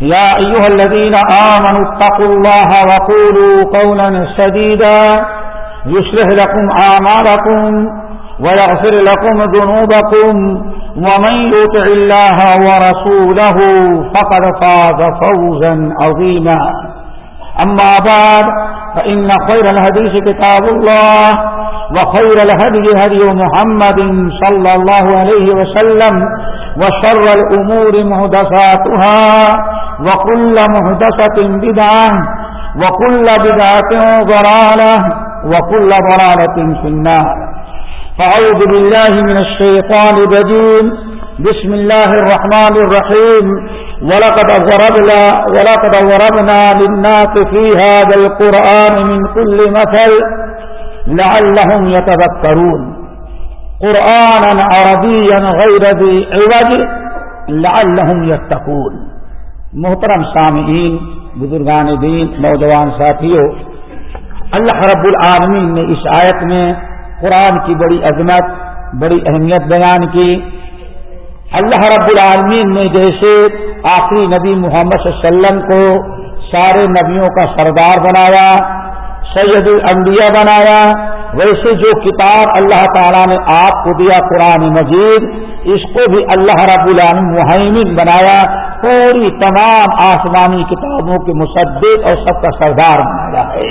يا أيها الذين آمنوا اتقوا الله وقولوا قولا سديدا يشرح لكم آماركم ويغفر لكم ذنوبكم ومن يطع الله ورسوله فقد فاز فوزا عظيما أما بعد فإن خير الهديث كتاب الله وخير الهدي هدي محمد صلى الله عليه وسلم وشر الأمور مهدساتها وكل مهدسة بدعة وكل بدعة ضرالة وكل ضرالة في النار فأعوذ بالله من الشيطان الرجيم بسم الله الرحمن الرحيم ولقد ضربنا ولقد ضربنا للناس في هذا القرآن من كل مثل لعلهم يتذكرون قرآنا عربيا غير ذي عوج لعلهم يتقون محترم سامعین، بزرگان دین، نوجوان ساتھیوں، اللہ رب العالمین نے اس آیت میں قرآن کی بڑی عظمت، بڑی اہمیت بیان کی۔ اللہ رب العالمین نے جیسے آخری نبی محمد صلی اللہ علیہ وسلم کو سارے نبیوں کا سردار بنایا سید الانبیاء بنایا، ویسے جو کتاب اللہ تعالیٰ نے آپ کو دیا قرآن مجید، اس کو بھی اللہ رب العالم محمد بنایا، پوری تمام آسمانی کتابوں کے مصدق اور سب کا سردار بنایا ہے۔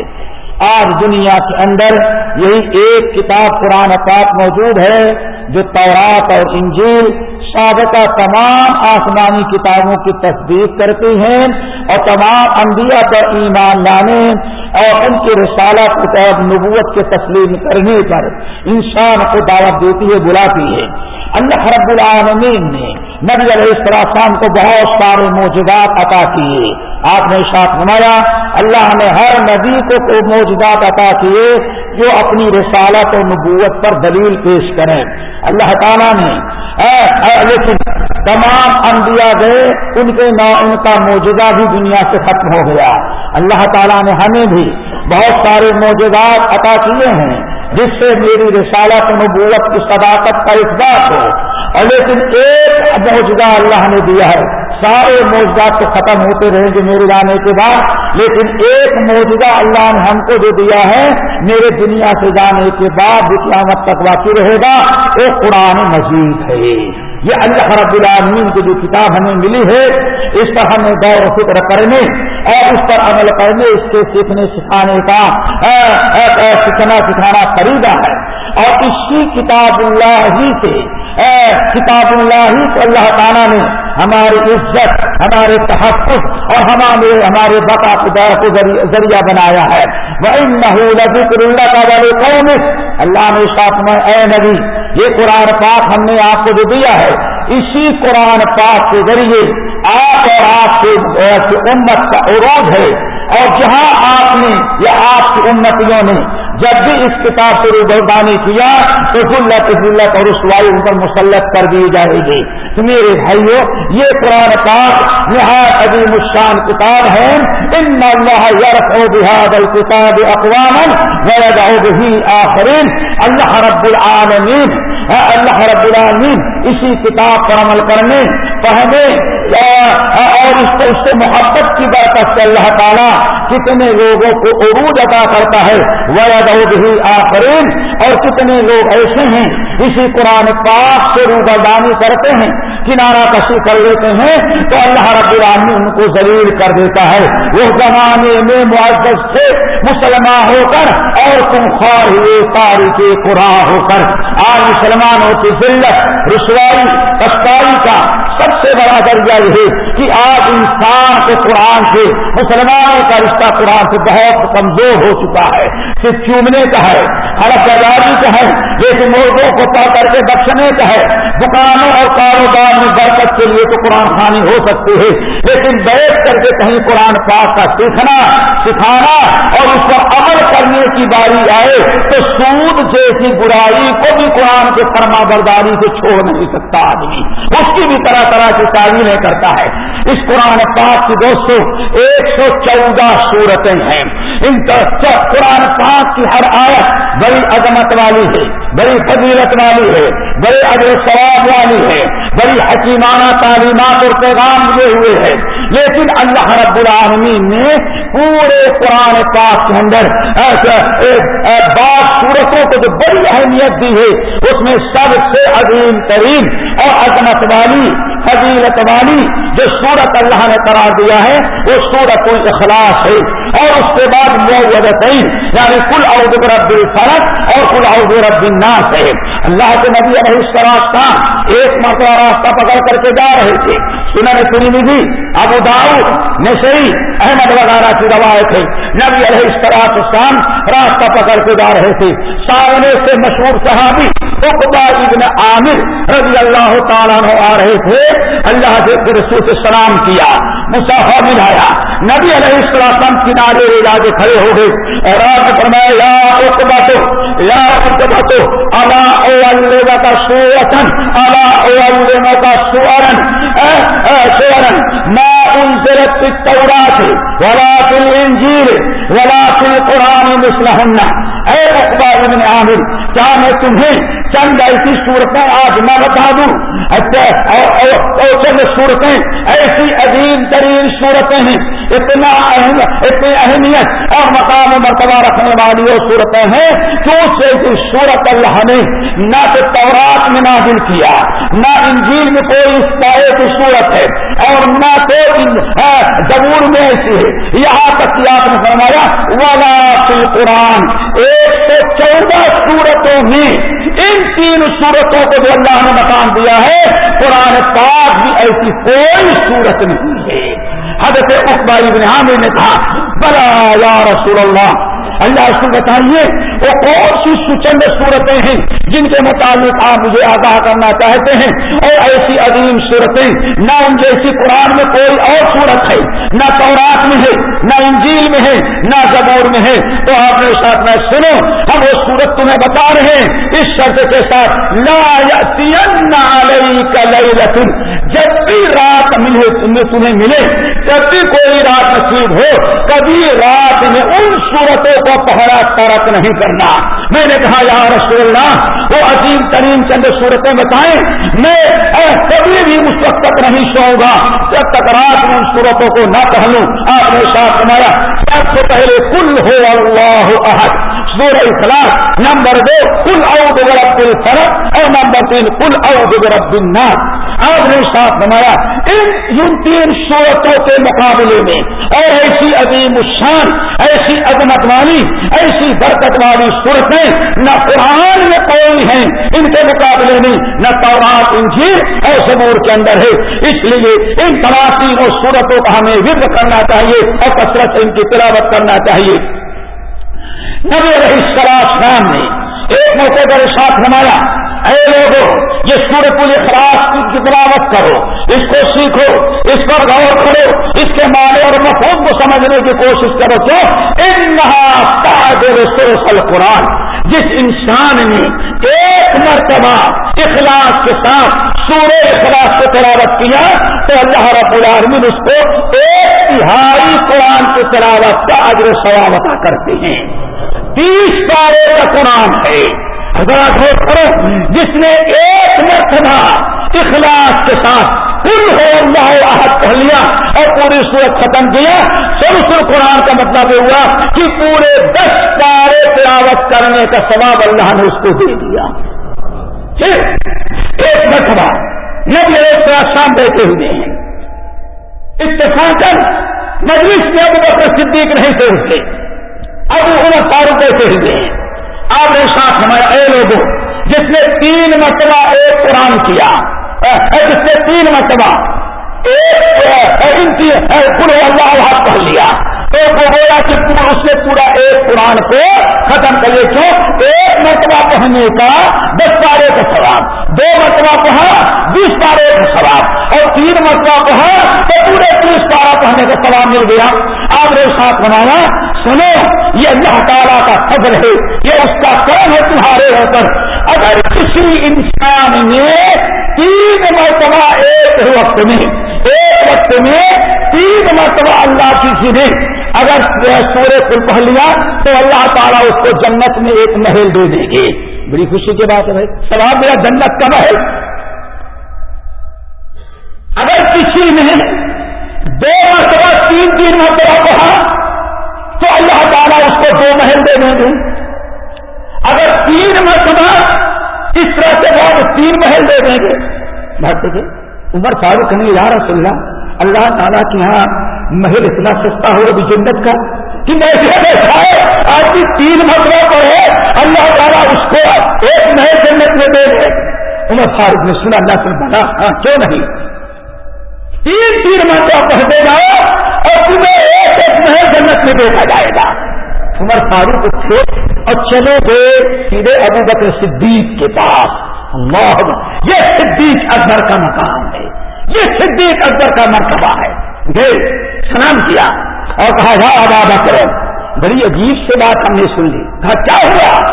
آج دنیا کے اندر یہی ایک کتاب قرآن پاک موجود ہے، جو تورات اور انجیل سابقہ تمام آسمانی کتابوں کی تصدیق کرتی ہیں اور تمام انبیاء پر ایمان لانے اور ان کی رسالت کتاب نبوت کے تسلیم کرنے پر انسان کو دعوت دیتی ہے، بلاتی ہے۔ اللہ رب العالمین نے نبی علیہ السلام کو بہت سارے موجودات عطا کیے۔ آپ نے ساتھ نمایا اللہ نے ہر نبی کو موجودات عطا کیے جو اپنی رسالت و نبوت پر دلیل پیش کریں۔ اللہ تعالیٰ نے لیکن تمام انبیاء گئے ان کے نا ان کا موجودہ بھی دنیا سے ختم ہو گیا۔ اللہ تعالیٰ نے ہمیں بھی بہت سارے موجودات عطا کیے ہیں، جس سے میری رسالت نبوت کی صداقت کا اقبال ہو اور لیکن ایک موجودہ اللہ نے دیا ہے۔ سارے موجودات تو ختم ہوتے رہیں گے میرے جانے کے بعد، لیکن ایک موجودہ اللہ نے ہم کو جو دیا ہے، میرے دنیا سے جانے کے بعد قیامت تک واقع رہے گا، وہ قرآن مجید ہے۔ یہ اللہ رب العالمین کی جو کتاب ہمیں ملی ہے، اس پر ہمیں غور و فکر کرنے اور اس پر عمل کرنے، اس کے سیکھنے، سکھانے کا سیکھنا سکھانا خریدا ہے۔ اور اسی کتاب اللہ ہی سے کتاب اللہ ہی کو اللہ تعالیٰ نے ہماری عزت، ہمارے تحفظ اور ہمارے ہمارے بقا کو ذریعہ بنایا ہے۔ وہ ذکر اللہ کا قوم اللہ نے ساتھ میں اے نبی یہ قرآن پاک ہم نے آپ کو جو دیا ہے، اسی قرآن پاک کے ذریعے آپ اور آپ کے امت کا عروج ہے۔ اور جہاں آپ نے یا آپ کی امتوں نے جب بھی اس کتاب سے روبردانی کیا تو ذلت ذلت اور رسوائی ان پر مسلط کر دی جائے گی۔ میرے بھائیوں یہ قرآن پاک نہایت عظیم الشان کتاب ہے۔ ان اللہ یرف و بحاد الکتاب اقوام آخرین۔ اللہ رب العالمین ہاں اللہ رب العالمین، اسی کتاب پر عمل کرنے پڑھنے اور اس کو اس سے محبت کی برکت سے اللہ تعالیٰ کتنے لوگوں کو عروج ادا کرتا ہے۔ وید ہی آفرین اور کتنے لوگ ایسے ہیں، اسی قرآن پاک سے روبردانی کرتے ہیں، کنارہ کشی کر لیتے ہیں، تو اللہ رب العالمین ان کو ذلیل کر دیتا ہے۔ وہ زمانے میں معزز تھے مسلمان ہو کر، اور تم خوار ہوئے تاریخ قرآن ہو کر۔ آج مسلمانوں کی ذلت، رسوائی کشکاری کا سب سے بڑا درجہ یہ کہ آج انسان کے قرآن سے، مسلمانوں کا رشتہ قرآن سے بہت کمزور ہو چکا ہے۔ صرف چومنے کا ہے۔ حلف بازاری کا ہے لیکن مردوں کو پا کر کے بخشنے کا ہے، دکانوں اور کاروبار میں برکت کے لیے تو قرآن خانی ہو سکتی ہے۔ لیکن بیٹھ کر کے کہیں قرآن پاک کا سیکھنا، سکھانا اور اس پر عمل کرنے کی باری آئے تو سود جیسی برائی کو بھی قرآن کے فرما برداری سے چھوڑ نہیں سکتا آدمی۔ اس کی بھی طرح طرح کی تعمیریں کرتا ہے۔ اس قرآن پاک کی دوستوں ایک سو چودہ صورتیں ہیں۔ ان قرآن پاک کی ہر آیت بڑی عظمت والی ہے، بڑی فضیلت والی ہے، بڑے ادر ثواب والی ہے، بڑی حکیمانہ تعلیمات اور پیغام دیے ہوئے ہیں۔ لیکن اللہ رب العالمین نے پورے قرآن پاک کے اندر بعض صورتوں کو جو بڑی اہمیت دی ہے، اس میں سب سے عظیم ترین اور عظمت والی، فضیلت والی جو سورت اللہ نے قرار دیا ہے، وہ سورت اخلاص ہے۔ اور اس کے بعد معودتین یعنی کل عود رب الفرق اور کل عود رب الناس ہے۔ اللہ کے نبی علیہ السلام ایک مرتبہ راستہ پکڑ کر کے جا رہے تھے۔ سنن سنی بھی ابو داؤ نشری احمد وغیرہ کی روایت ہے نبی علیہ السلام راستہ پکڑ کے جا رہے تھے۔ سامنے سے مشہور صحابی ابن عامر رضی اللہ تعالیٰ آ رہے تھے، اللہ کے رسول سے سلام کیا مسافہ ملایا نبی علیہ السلام کنارے لا کے کھڑے ہو گئے اور آپ فرمایا، یا اقبا تو، یا اقبا تو الا اللہ کا سورن اللہ علم کا سورن سورن، ما انزلت التوراة ولا في الانجیل ولا في القرآن مثلهن اے اقبا ابن عامر کیا میں تمہیں چند ایسی صورتیں آج میں بتا دوں۔ اچھا چند صورتیں ایسی عظیم ترین صورتیں ہیں۔ اتنا اہم اتنی اہمیت اور مقام مرتبہ رکھنے والی وہ صورتیں ہیں کہ اس سے صورت اللہ نے نہ تو تورات میں نازل کیا، نہ انجیل میں کوئی اس پائے کی صورت ہے، اور نہ تو جمور میں ایسی ہے۔ یہاں تک کہ آپ نے فرمایا والا قرآن ایک ایک سو چودہ سورتوں میں ان تین سورتوں کو جو اللہ نے مقام دیا ہے، قرآن پاک بھی ایسی کوئی صورت نہیں ہے۔ حضرت اخباری بن حامد نے کہا، بلا یا رسول اللہ اللہ اس کو بتائیے، وہ کون سی سچند صورتیں ہیں جن کے مطابق آپ مجھے آگاہ کرنا چاہتے ہیں۔ اور ایسی عظیم صورتیں، نہ ان جیسی قرآن میں کوئی اور صورت ہے، نہ تورات میں ہے، نہ انجیل میں ہے، نہ زبور میں ہے۔ تو آپ نے ساتھ میں سنو، ہم وہ صورت تمہیں بتا رہے ہیں۔ اس شرط کے ساتھ، لا لتن جب بھی رات ملے تمہیں ملے۔ جب بھی کوئی رات نصیب ہو، کبھی رات میں ان صورتوں کو پہرا ترک نہیں کرنا۔ میں نے کہا، یا رسول اللہ، وہ عظیم ترین چند صورتیں بتائیں۔ میں کبھی بھی اس وقت تک نہیں سوؤں گا۔ جب تک رات میں ان صورتوں کو نہ پہلوں آپ نے ساتھ سنایا سب سے پہلے کل ہو اللہ احد۔ سورہ اخلاق نمبر دو کل او رب الفرق اور نمبر تین کل او رب الناس۔ آپ نے ساتھ بنایا ان تین صورتوں کے مقابلے میں، اور ایسی عظیم الشان، ایسی عظمت والی، ایسی برکت والی صورتیں نہ قرآن میں کوئی ہیں، ان کے مقابلے میں نہ تورات انجیر اور سبور کے اندر ہے۔ اس لیے ان تمام اور صورتوں کا ہمیں ورد کرنا چاہیے اور کثرت سے ان کی تلاوت کرنا چاہیے۔ نبی رہی شراب نے ایک موقع پر ساتھ ہمارا اے لوگوں یہ سورت الاخلاص کی تلاوت کرو، اس کو سیکھو، اس پر غور کرو، اس کے معنی اور مفہوم کو سمجھنے کی کوشش کرو کیوں ان قرآن جس انسان نے ایک مرتبہ اخلاص کے ساتھ سورہ اخلاص کو تلاوت کیا، تو اللہ رب العالمین اس کو ایک تہائی قرآن کی تلاوت کا اجر ثواب عطا کرتے ہیں۔ تیس پارے کا قرآن ہے۔ حضرات کرو، جس نے ایک مرتبہ اخلاص کے ساتھ کل ہو اللہ آہد کہہ لیا اور پوری صورت ختم کیا سب سر قرآن کا مطلب یہ ہوا کہ پورے دس پارے تلاوت کرنے کا ثواب اللہ نے اس کو دے دیا۔ ایک مرتبہ نبی ایک شام بیٹھے ہوئے ہیں۔ اتفاقن مجلس میں ابو بکر صدیق نہیں سے اٹھے ابو عمر فاروق بیٹھے ہوئے ہیں۔ آپ نے ساتھ ہمارے اے لوگوں جس نے تین مرتبہ ایک قرآن کیا جس نے تین مرتبہ ایک اللہ پڑھ لیا۔ تو بولا کہ اس نے پورا ایک قرآن کو ختم کر لیا کیوں؟ ایک مرتبہ پڑھنے کا دس پارے کا سواب دو مرتبہ پڑھا بیس پارے کا سواب اور تین مرتبہ پڑھا تو پورے تیس پارا پڑھنے کا سواب مل گیا۔ آپ نے ساتھ بنایا سنو، یہ اللہ تعالیٰ کا فضل ہے، یہ اس کا کرم ہے تمہارے ہو کر اگر کسی انسان نے تین مرتبہ ایک وقت میں، ایک وقت میں تین مرتبہ اللہ کسی نے اگر سورے پل پڑھ لیا تو اللہ تعالیٰ اس کو جنت میں ایک محل دے دیں گے۔ بڑی خوشی کی بات ہے بھائی۔ سوال میرا جنت کا محل۔ اگر کسی نے دو مرتبہ تین تین مرتبہ پڑھا تو اللہ تعالیٰ اس کو دو محل دے دیں گے اگر تین مرتبہ اس طرح سے بہت تین محل دے دیں گے۔ بات دیکھیے عمر فاروق نہیں یار رسول اللہ اللہ تعالیٰ کے یہاں محل اتنا سستا ہو ابھی جنت کا کہ آج کی تین مرتبہ پر ہے، اللہ تعالیٰ اس کو ایک نئے جنت میں دے دے۔ عمر فاروق نے سنا، اللہ سے بنا ہاں،, ہاں کیوں نہیں؟ تین تین مرتبہ پڑھتے جاؤ اور تمہیں ایک ایک نئے جنت میں دیکھا جائے گا۔ عمر فاروق تھے اور چلے گئے سیدھے ابو بکر صدیق کے پاس۔ اللہ یہ صدیق اکبر کا مقام ہے۔ یہ صدیق اکبر کا مرتبہ ہے۔ گئے، سلام کیا اور کہا جا آباد کرو بڑی عجیب سے بات ہم نے سن لی۔ کہا، کیا ہوا؟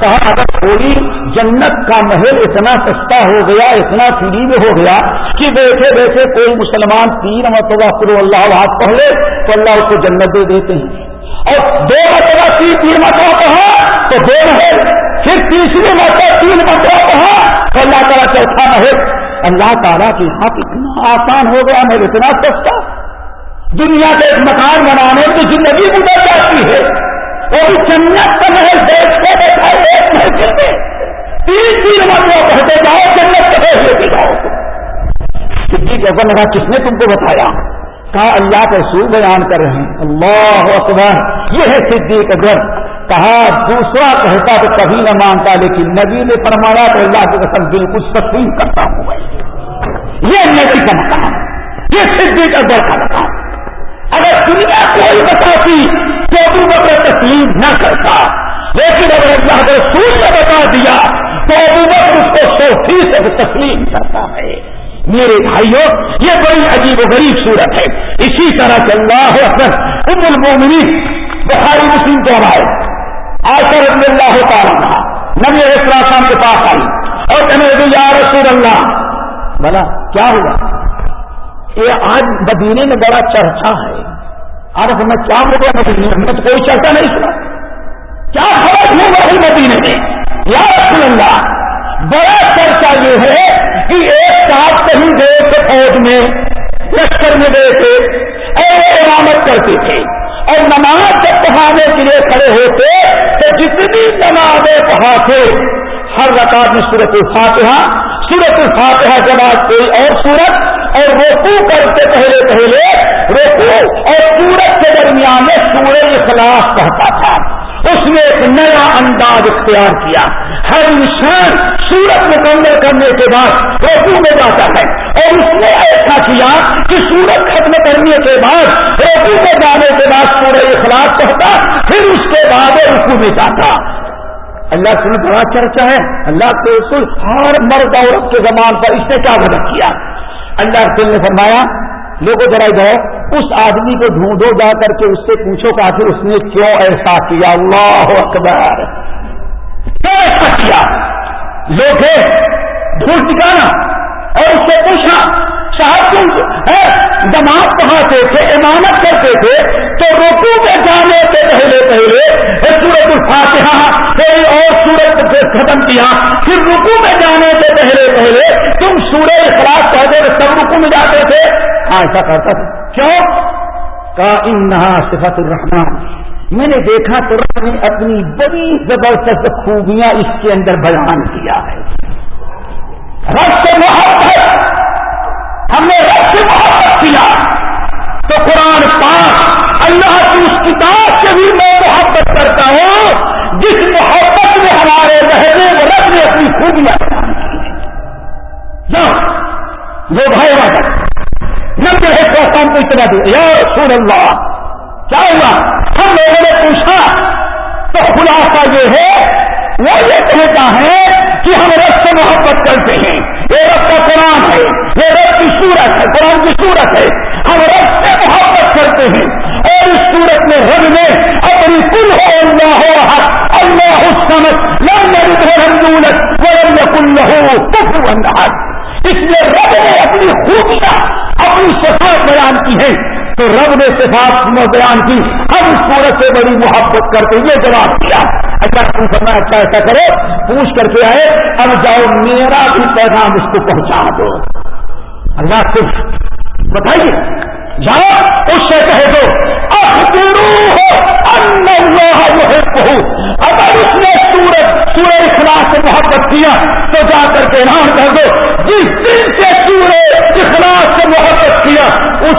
کہا، اگر کوئی جنت کا محل اتنا سستا ہو گیا، اتنا فری میں ہو گیا کہ بیٹھے بیٹھے کوئی مسلمان تین مرتبہ کرو اللہ پڑھ لے تو اللہ اس کو جنت دے دیتے ہیں۔ اور دو مرتبہ تین تین مرتبہ کہا، تو دو محل پھر تیسری مرتبہ تین مرتبہ کہا، تو اللہ تعالیٰ چوتھا محل اللہ تعالیٰ کے ہاتھ اتنا آسان ہو گیا محل اتنا سستا۔ دنیا کا ایک مکان بنانے کی زندگی گزر جاتی ہے۔ اور جنت کا محل دیکھتے بیٹھا ایک محل میں تین تین مرتبہ پہنچے جاؤ، جنت کا محل لے کے جاؤ۔ کتنی جگہ لگا، کس نے تم کو بتایا؟ کہا اللہ کا رسول بیان کر رہے ہیں۔ اللہ اکبر۔ یہ ہے صدیق اکبر۔ کہا دوسرا کہتا تو کبھی نہ مانتا، لیکن نبی نے فرمایا تو اللہ کے قسم بالکل تسلیم کرتا ہوں۔ میں یہ نبی کا مقام یہ صدیق اکبر کا مقام اگر دنیا کوئی بتاتی تو ابو بکر تسلیم نہ کرتا، لیکن اگر اللہ کے رسول نے بتا دیا تو ابو بکر اس کو سو فیصد تسلیم کرتا ہے۔ میرے بھائیوں، یہ بڑی عجیب و غریب صورت ہے۔ اسی طرح سے اللہ اکبر، ام المومنین بخاری مسلم کو آئے آخر رضی اللہ تعالیٰ نبی السلام کے پاس آئی۔ اور کہنے یا رسول اللہ۔ بلا، کیا ہوا؟ یہ آج مدینے میں بڑا چرچا ہے۔ آج میں کیا ہو گیا مدینے میں تو کوئی چرچا نہیں سنا۔ کیا خبر ہوں وہی مدینے میں؟ یا رسول اللہ بڑا چرچا یہ ہے کہ ایک ساتھ کہیں گئے تھے فوج میں، لشکر میں گئے تھے اور امامت کرتے تھے۔ اور نماز جب پڑھانے کے لیے کھڑے ہوتے تو جتنی نمازیں پڑھاتے ہر رکعت میں صورت الفاتحہ صورت الفاتحہ کے بعد کوئی اور صورت اور روکو کرتے پہلے پہلے روکو اور سورج کے درمیان میں سورج اخلاص پڑھتا تھا۔ اس نے ایک نیا انداز اختیار کیا۔ ہر انسان سورت مکمل کرنے کے بعد روکو میں جاتا ہے۔ اور اس نے ایسا کیا کہ سورت ختم کرنے کے بعد روکو میں جانے کے بعد سورج اخلاص پڑھتا، پھر اس کے بعد رکو میں جاتا۔ اللہ سے بڑا چرچا ہے۔ اللہ کے ہر مرد عورت کے زمان پر اس نے کیا غلط کیا۔ اللہ رسول نے فرمایا، لوگوں ذرا جاؤ اس آدمی کو ڈھونڈو، جا کر کے اس سے پوچھو کہ آخر اس نے کیوں ایسا کیا؟ اللہ اکبر۔ کیوں ایسا کیا؟ لوگ ڈھونڈ ٹکانا اور اس سے پوچھا صاحب تم دماغ پڑھاتے تھے؟ امانت کرتے تھے؟ تو روکو میں جانے سے پہلے پہلے سورت الفاتحہ کوئی اور سورت ختم کیا، پھر رکو میں جانے سے پہلے پہلے تم سورہ اخلاق پہلے سب رکو میں جاتے تھے۔ ہاں ایسا کرتا تھا۔ کیوں؟ کا انہا صفت الرحمان میں نے دیکھا تو نے اپنی بڑی زبردست خوبیاں اس کے اندر بیان کیا ہے۔ رب سے محبت سے محبت کیا۔ تو قرآن پاک اللہ کی اس کتاب سے بھی میں محبت کرتا ہوں، جس محبت میں ہمارے بہنے رب نے اپنی خوبیاں وہ بھائی واٹر تو کام کو اطلاع دیا یا رسول اللہ کیا ہوا ہم لوگوں نے پوچھا، تو خلاصہ یہ ہے، وہ یہ کہتا ہے کہ ہم رب سے محبت کرتے ہیں۔ یہ رب کا قرآن ہے، یہ رب کی صورت ہے، قرآن کی صورت ہے۔ ہم رب سے محبت کرتے ہیں۔ اور اس صورت میں رب نے اپنی کل ہو، اللہ ہو رہا اللہ سمجھ لمبت کل ہو انداز اس لیے رب نے اپنی خوبیاں اپنی صفات بیان کی ہے تو رب نے صفات میں بیان کی۔ ہم اس صورت سے بڑی محبت کرتے یہ جواب دیا۔ اچھا تم کرنا اچھا ایسا کرو؟ پوچھ کر کے آئے۔ اب جاؤ، میرا بھی پیغام اس کو پہنچا دو۔ اللہ کچھ بتائیے۔ جاؤ، اس سے کہہ دو۔ اگر اس نے سورج سورج اخلاق سے محبت کیا، تو جا کر کے اعلان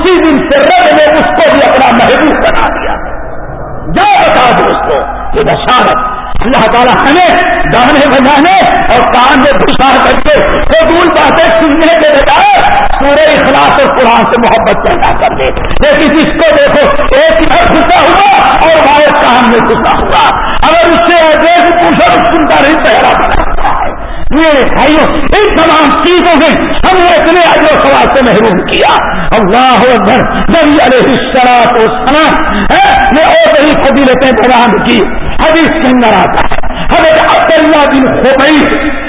اسی دن سے رب نے اس کو بھی اپنا محبوب بنا دیا۔ جا بتا دو اس کو یہ بشارت۔ اللہ تعالیٰ ہمیں گانے بجانے اور کان میں گھسا کر کے فضول باتیں سننے کے بجائے پورے اخلاص اور قرآن سے محبت پیدا کر دے۔ لیکن جس کو دیکھو، ایک ادھر گھسا ہوا اور باہر کان میں گھسا ہوا۔ اگر اس سے دیکھ پوچھو تو سنتا نہیں پہرا بنا۔ میرے بھائیوں، ان تمام چیزوں میں ہم نے اتنے اجر و سوال سے محروم کیا۔ اللہ اکبر، نبی علیہ السلام کو سنا میں اور بڑی قبیلتیں بیان کی۔ حدیث کے اندر آتا ہے، حضرت عبداللہ بن خوبئی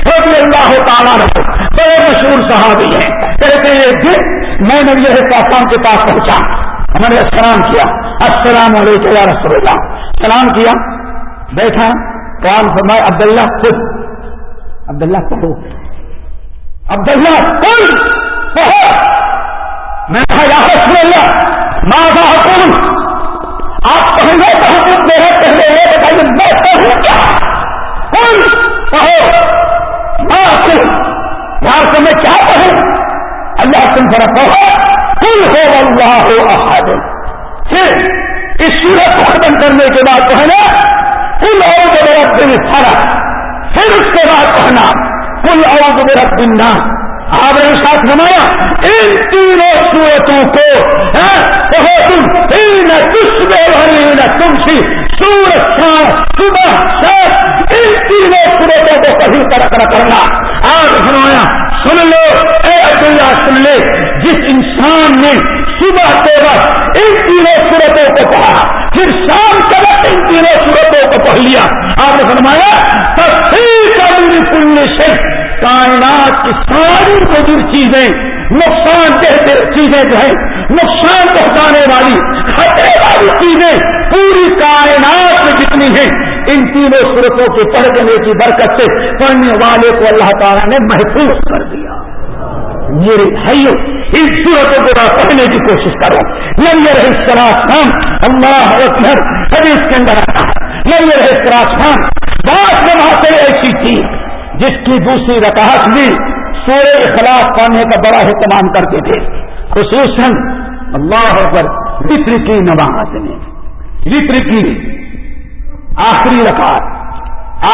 رضی اللہ تعالیٰ رہو بڑے مشہور صحابی ہیں۔ کہتے ہیں دن میں نبی پاکستان کے پاس پہنچا۔ ہم نے سلام کیا۔ السلام علیکم یا رسول اللہ۔ سلام کیا؟ بیٹھا۔ کام فرمائے عبداللہ، خود عبداللہ کہو۔ عبداللہ کل کہو۔ میں کہا رسول اللہ ماں کا حکم؟ آپ پہلے تو حکم میرے پہلے یہ بتائیے، میں کہوں کیا کل کہو۔ ماں کل یار سے میں کیا کہوں اللہ تم ذرا کہو۔ کل ہو اللہ ہو احد۔ پھر اس سورت کو ختم کرنے کے بعد کہنا کل اور میرا دل سارا پھر اس کے بعد کہنا کل اور میرا بننا آپ نے ساتھ بنایا ان تینوں سورتوں کو ہاں، تم تین کس تم سی سورج شام صبح شام ان تینوں سورتوں کو کہیں طرح کرنا۔ آپ سنایا سن لو اے عبداللہ سن لے جس انسان نے صبح کے وقت ان تینوں صورتوں کو پڑھا۔ پھر شام کے وقت ان تینوں صورتوں کو پڑھ لیا۔ آپ نے فرمایا پل سے کائنات کی ساری موجود چیزیں نقصان دہ چیزیں جو ہیں، نقصان پہنچانے والی، خطرے والی چیزیں پوری کائنات میں جتنی ہیں، ان تینوں صورتوں کے پڑھ دینے کی برکت سے پڑھنے والے کو اللہ تعالیٰ نے محفوظ کر دیا۔ میرے بھائیوں ان صورتوں کو پڑھنے کی کوشش کرو۔ نبی رہے سلاسان اللہ اکبر، حدیث کے اندر آتا ہے۔ نبی رہے سلاسان بات نمازیں ایسی تھی، جس کی دوسری رکاحت میں سورے اخلاق پانے کا بڑا اہتمام کرتے تھے۔ خصوصاً اللہ اکبر، وطر کی نماز میں۔ وطر کی آخری رکعت۔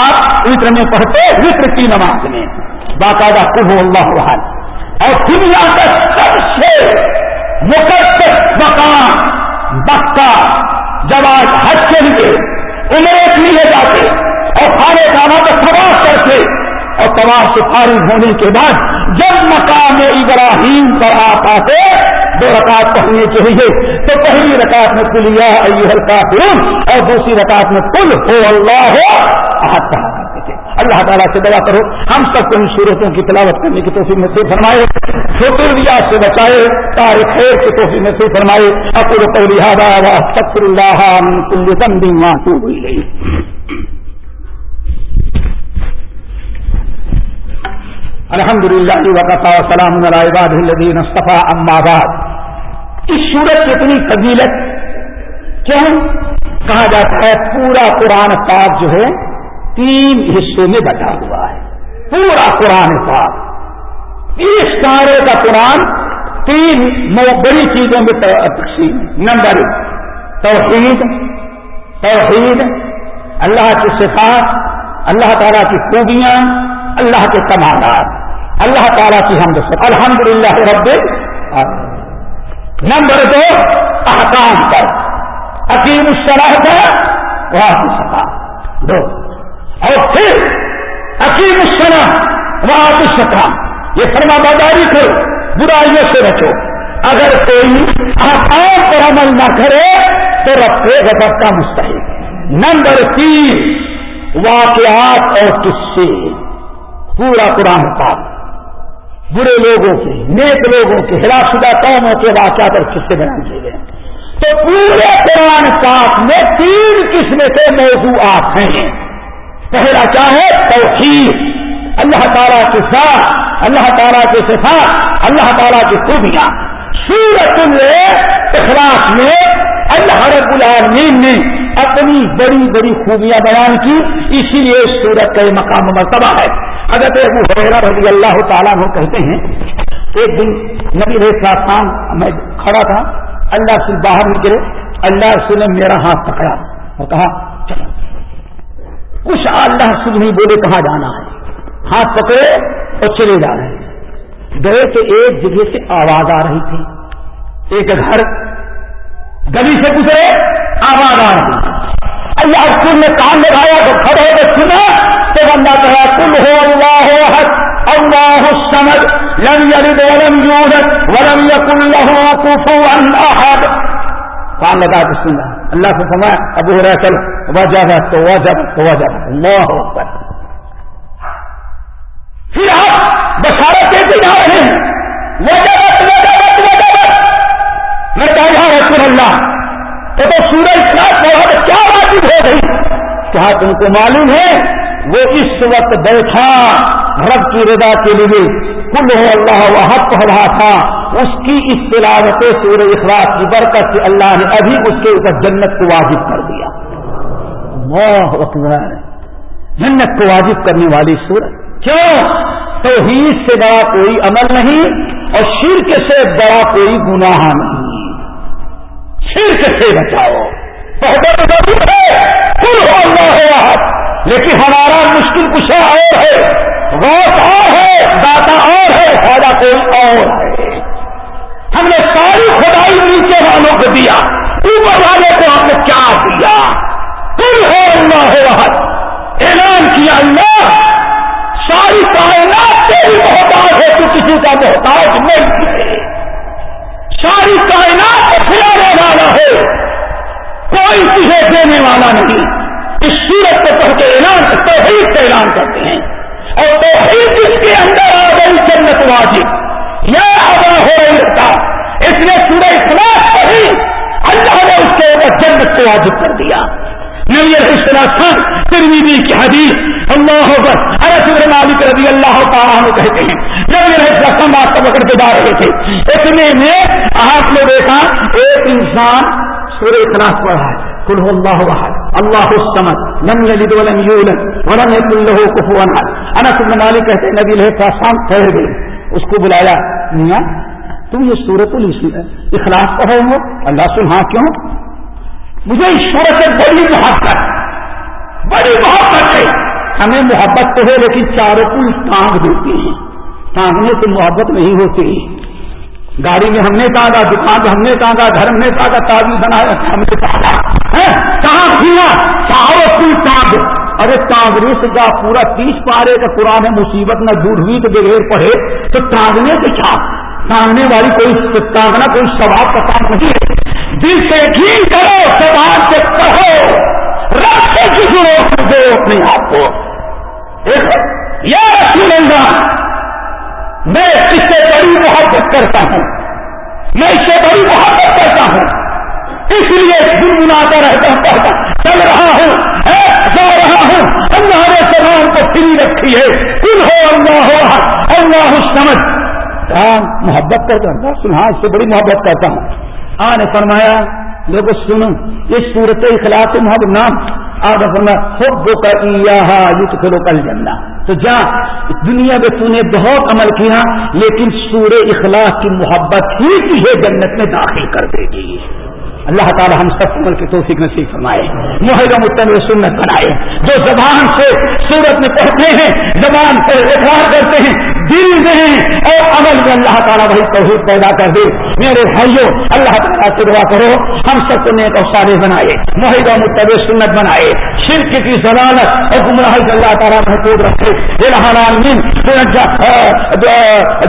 آپ وطر میں پڑھتے وطر کی نماز میں۔ باقاعدہ کب اللہ حال اور دنیا کا سب سے مقدس مکان بکا جب آج حج کے لیے عمرے کے لیے جاتے اور کھانے کھانا کا تباہ کرتے اور تباہ سے فارغ ہونے کے بعد جب مقام ابراہیم پر آپ آتے دو رکعت پڑھنے چاہیے تو پہلی رکعت میں کل یا ہلکا اور دوسری رکعت میں کل ہو اللہ ہو آپ اللہ تعالیٰ سے دعا کرو۔ ہم سب کو ان صورتوں کی تلاوت کرنے کی توفیق میں سے فرمائے۔ فکر ریاض سے بچائے۔ تاریخ خیر کی توفیق میں سے فرمائے اپر کو لہٰذا سکر اللہ کل بندی ماں تو ہوئی گئی الحمد للہ وقفا وسلام الدین صفا اماباد اس سورت کی اتنی قبیلت کیوں کہا جاتا ہے؟ پورا قرآن پاک جو ہے تین حصوں میں بٹا ہوا ہے۔ پورا قرآن پاک۔ اس سارے کا قرآن، تین بڑی چیزوں میں تقسیم۔ نمبر ایک، توحید۔ توحید، اللہ کی صفات، اللہ تعالیٰ کی خوبیاں، اللہ کے کمالات۔ اللہ تعالیٰ کی ہم الحمد للہ رب نمبر دو، احکام پر۔ عقیم الصلاح پر وہاں دو اور پھر عقیم الصلاح وہاں سکھا یہ فرما بازاری کرو، برائیوں سے رکھو اگر کوئی احکام پر عمل نہ کرے تو رکھے غضب کا مستحق۔ نمبر تین، واقعات اور قصے۔ پورا قرآن پاک۔ برے لوگوں کے، نیک لوگوں کے ہلاک شدہ قوموں کے واقعات اور قصے بیان کیے گئے۔ تو پورے قرآن پاک میں تین قسم کے موضوعات ہیں۔ پہلا کیا ہے؟ توحید۔ اللہ تعالیٰ کے ساتھ اللہ تعالیٰ کے صفات، اللہ تعالیٰ کی خوبیاں۔ سورت اخلاق میں اللہ رب العالمین نے اپنی بڑی بڑی خوبیاں بیان کی، اسی لیے سورت کا یہ مقام مرتبہ ہے۔ اگر ابو رضی اللہ تعالیٰ وہ کہتے ہیں، ایک دن نبی رام میں کھڑا تھا، اللہ سے باہر نکلے، اللہ سے نے میرا ہاتھ پکڑا۔ اور کہا، چلو۔ کچھ اللہ سے نہیں بولے کہاں جانا ہے؟ ہاتھ پکڑے اور چلے جا رہے ہیں۔ گئے تو ایک جگہ سے آواز آ رہی تھی۔ ایک گھر گلی سے گزرے، آواز آ رہی اللہ رسول نے کام لگایا تو کھڑے ہو سنا تو بندہ کہا تم ہو اللہ ہو حق اللہ سمجھ لم یلد ولم یولد، ولم یکن له کفوا احد۔ کام لگا تو سنا اللہ سے سمایا ابو ہو رہا چل وجہ تو وجہ تو وجہ اللہ اکبر پھر آپ بشارت دیتے جا رہے ہیں وجہ وجہ وجہ میں کہا رسول اللہ تو تو سورج کا بہت کیا واجب ہو گئی؟ کیا تم کو معلوم ہے؟ وہ اس وقت بیٹھا رب کی رضا کے لیے کل ہو اللہ وحق پڑھ رہا تھا اس کی اس تلاوت سورہ اخلاق کی برکت سے اللہ نے ابھی اس کے اوپر جنت کو واجب کر دیا۔ اللہ اکبر۔ جنت کو واجب کرنے والی سورج کیوں؟ توحید سے بڑا کوئی عمل نہیں اور شرک سے بڑا کوئی گناہ نہیں۔ شرک سے بچاؤ۔ بہت ضرور ہے۔ کل ہو اللہ ہو لیکن ہمارا مشکل کچھ اور ہے۔ غوث اور ہے داتا اور ہے، فائدہ کوئی اور ہے ہم نے ساری خدائی نیچے والوں کو دیا۔ اوپر والے کو ہم نے کیا دیا۔ کل ہو اللہ ہو اعلان کیا اللہ۔ ساری کائنات تیری محتاج ہے، تو کسی کا محتاج نہیں۔ ہے ساری کائنات کو کھلانے والا ہے۔ کوئی تجھے دینے والا نہیں۔ اس سورت کو پڑھ کے اعلان، توحید کا اعلان کرتے ہیں۔ اور توحید جس کے اندر آ گئی جنت واجب۔ یا آگا ہو رہی اس نے سورہ اخلاق پڑھی اللہ نے اس کے اوپر جنت کو واجب کر دیا۔ نبی علیہ السلام ترمیدی کی حدیث، اللہ بس ارے مالک رضی اللہ تعالیٰ کہتے ہیں۔ نبی علیہ السلام بات کا پکڑ کے جا رہے تھے اتنے میں آپ نے دیکھا، ایک انسان سورہ اخلاص پڑھا ہے۔ کل اللہ وحد اللہ السمد لم یلد ولم یولد، ولم یکن له کفوا احد۔ انس بن مالک کہتے ہیں، نبی علیہ السلام ٹھہر گئے۔ اس کو بلایا، میاں تم یہ سورت اخلاص پڑھے ہو اللہ سن ہاں کیوں؟ مجھے ایشور سے بڑی محبت بڑی محبت ہے۔ ہمیں محبت تو ہے، لیکن چاروں کو ٹانگ دیتی ہیں۔ ٹانگنے سے محبت نہیں ہوتی۔ گاڑی میں ہم نے ٹانگا، دکان میں ہم نے ٹانگا، گھر میں ٹانگا تازی بنایا، ہم نے ٹانگا۔ کہاں کیا چاروں کل ٹانگ۔ ارے ٹانگنے سے کیا پورا تیس پارے کا قرآن مصیبت نہ دور ہوئی تو بغیر پڑھے، تو ٹانگنے سے کیا؟ ٹانگنے والی کوئی ٹانگنا کوئی سواب کا کام نہیں ہے۔ دل سے یقین جی کرو زبان سے کہو۔ رب سے کسی دو اپنے آپ کو۔ یا رسول اللہ، میں اس سے بڑی محبت کرتا ہوں۔ میں اس سے بڑی محبت کرتا ہوں۔ اس لیے گنگناتا رہتا پڑتا چل رہا ہوں جا رہا ہوں۔ اللہ نے سلام کو فری رکھی ہے۔ کل ہو اللہ ہو اللہ سمجھ محبت کرتا ہوں۔ سنا اس سے بڑی محبت کرتا ہوں۔ آنے فرمایا دیکھو سنو، یہ صورت اخلاق محب نام آگے فرمایا خود کا یوت کھلو کل جنہ تو جا دنیا میں تو نے بہت عمل کیا، لیکن سورہ اخلاق کی محبت ہی تجھے جنت میں داخل کر دے گی۔ اللہ تعالی ہم سب عمل کی توفیق نصیب فرمائے۔ معاہدہ متن سنت بنائے۔ جو زبان سے سورت میں پڑھتے ہیں، زبان سے اقرار کرتے ہیں دل میں اور عمل میں اللہ تعالیٰ بھائی توحید پیدا کر دے۔ میرے بھائیوں، اللہ تعالیٰ سے دعا کرو، ہم سب کو نیک اور سارے بنائے معاہدہ متب سنت بنائے۔ شرک کی ضلالت اور گمراہ اللہ تعالیٰ محفوظ رکھے۔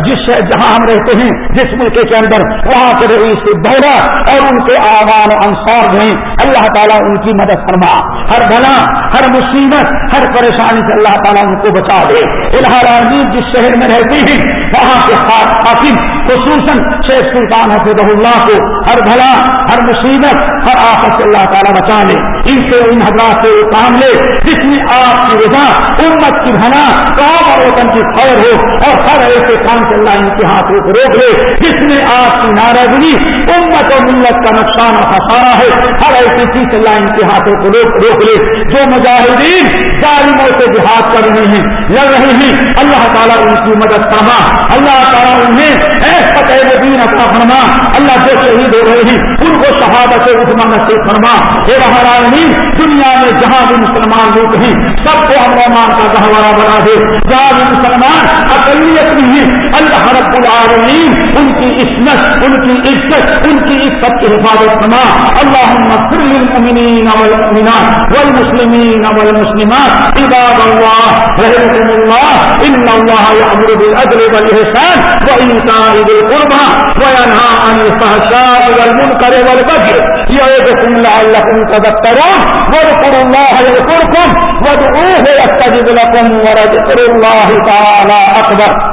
جس جہاں ہم رہتے ہیں، جس ملک کے اندر، وہاں کے رئیس دورہ اور ان کے آ و انصار ہیں اللہ تعالیٰ ان کی مدد فرما۔ ہر بنا ہر مصیبت، ہر پریشانی سے اللہ تعالیٰ ان کو بچا دے۔ الحال جس شہر میں رہتے ہیں۔ وہاں کے حاکم، خصوصاً شیخ سلطان حفظ اللہ کو، ہر بھلا، ہر مصیبت، ہر آفت سے اللہ تعالیٰ بچا لے۔ ان سے ان حضرات سے کام لے۔ جس میں آپ کی رضا، امت کی بھلا قوم اور وطن کی خبر ہو اور ہر ایسے کام سے اللہ ان کے ہاتھوں کو روک لے۔ جس میں آپ کی ناراضگی، امت اور ملت کا نقصان خسارا ہے، ہر ایسی چیز اللہ ان کے ہاتھوں کو روک روک لے۔ جو مجاہدین ظالموں سے جہاد کر رہے ہیں، لڑ رہے ہیں۔ اللہ تعالیٰ ان کی مدد فرما۔ اللہ تعالیٰ انہیں فتح دین اپنا فرما۔ اللہ جو شہید ہو رہے ہیں، ان کو شہادت عثمان سے فرما۔ اے رحرانی دنیا میں جہاں بھی مسلمان لوگ ہیں، سب کو ہم رحمان کا گہوارہ بنا دے۔ جہاں بھی مسلمان اقلیت بھی ہیں، اللہ رب العالمین ان کی عصمت، ان کی عزت، ان کی عزت کی حفاظت فرما۔ اللهم اغفر للمؤمنين والمؤمنات والمسلمين والمسلمات۔ عباد الله، رحمكم الله. إن الله يأمر بالعدل والإحسان وإيتاء ذي القربى وينهى عن الفحشاء والمنكر والبغي يعظكم لعلكم تذكرون. واذكروا الله يذكركم، وادعوه يستجب لكم ولذكر الله تعالى أكبر.